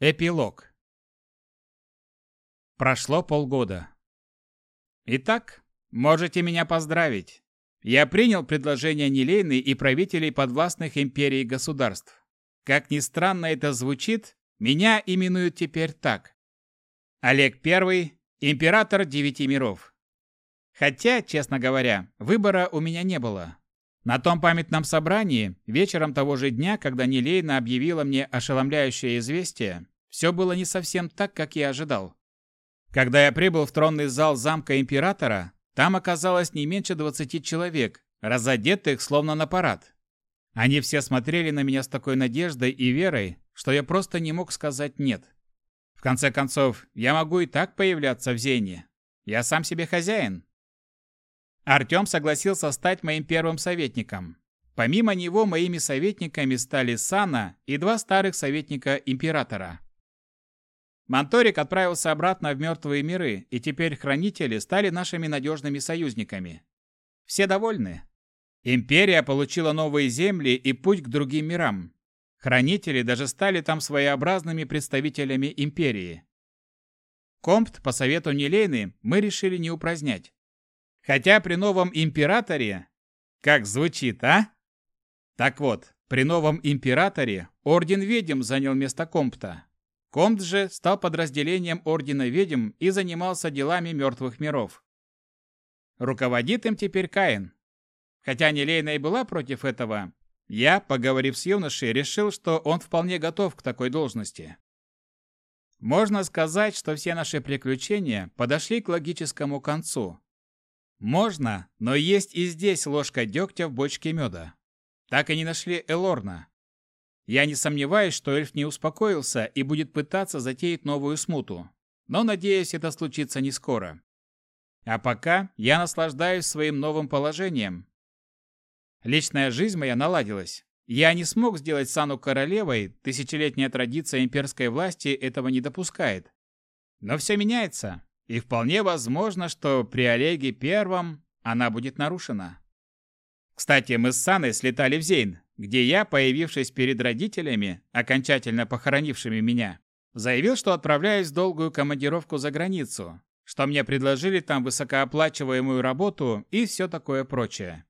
Эпилог. Прошло полгода. Итак, можете меня поздравить. Я принял предложение Нелейны и правителей подвластных империй государств. Как ни странно это звучит, меня именуют теперь так. Олег I, император девяти миров. Хотя, честно говоря, выбора у меня не было. На том памятном собрании, вечером того же дня, когда Нелейна объявила мне ошеломляющее известие, все было не совсем так, как я ожидал. Когда я прибыл в тронный зал замка императора, там оказалось не меньше 20 человек, разодетых словно на парад. Они все смотрели на меня с такой надеждой и верой, что я просто не мог сказать «нет». В конце концов, я могу и так появляться в Зене. Я сам себе хозяин. Артем согласился стать моим первым советником. Помимо него моими советниками стали Сана и два старых советника императора. Монторик отправился обратно в мертвые миры, и теперь хранители стали нашими надежными союзниками. Все довольны. Империя получила новые земли и путь к другим мирам. Хранители даже стали там своеобразными представителями империи. Компт по совету Нелейны мы решили не упразднять. Хотя при новом императоре... Как звучит, а? Так вот, при новом императоре Орден Ведьм занял место Компта. Компт же стал подразделением Ордена Ведьм и занимался делами мертвых миров. Руководит им теперь Каин. Хотя Нелейна и была против этого, я, поговорив с юношей, решил, что он вполне готов к такой должности. Можно сказать, что все наши приключения подошли к логическому концу, можно, но есть и здесь ложка дегтя в бочке меда. Так и не нашли Элорна. Я не сомневаюсь, что эльф не успокоился и будет пытаться затеять новую смуту. Но надеюсь, это случится не скоро. А пока я наслаждаюсь своим новым положением. Личная жизнь моя наладилась. Я не смог сделать Сану королевой, тысячелетняя традиция имперской власти этого не допускает. Но все меняется. И вполне возможно, что при Олеге Первом она будет нарушена. Кстати, мы с Саной слетали в Зейн, где я, появившись перед родителями, окончательно похоронившими меня, заявил, что отправляюсь в долгую командировку за границу, что мне предложили там высокооплачиваемую работу и все такое прочее.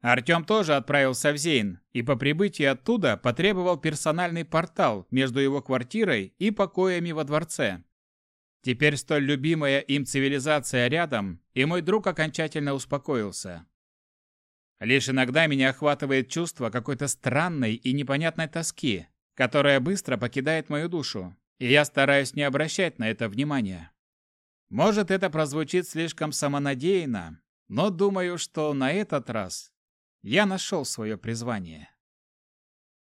Артем тоже отправился в Зейн и по прибытии оттуда потребовал персональный портал между его квартирой и покоями во дворце, Теперь столь любимая им цивилизация рядом, и мой друг окончательно успокоился. Лишь иногда меня охватывает чувство какой-то странной и непонятной тоски, которая быстро покидает мою душу, и я стараюсь не обращать на это внимания. Может, это прозвучит слишком самонадеянно, но думаю, что на этот раз я нашел свое призвание.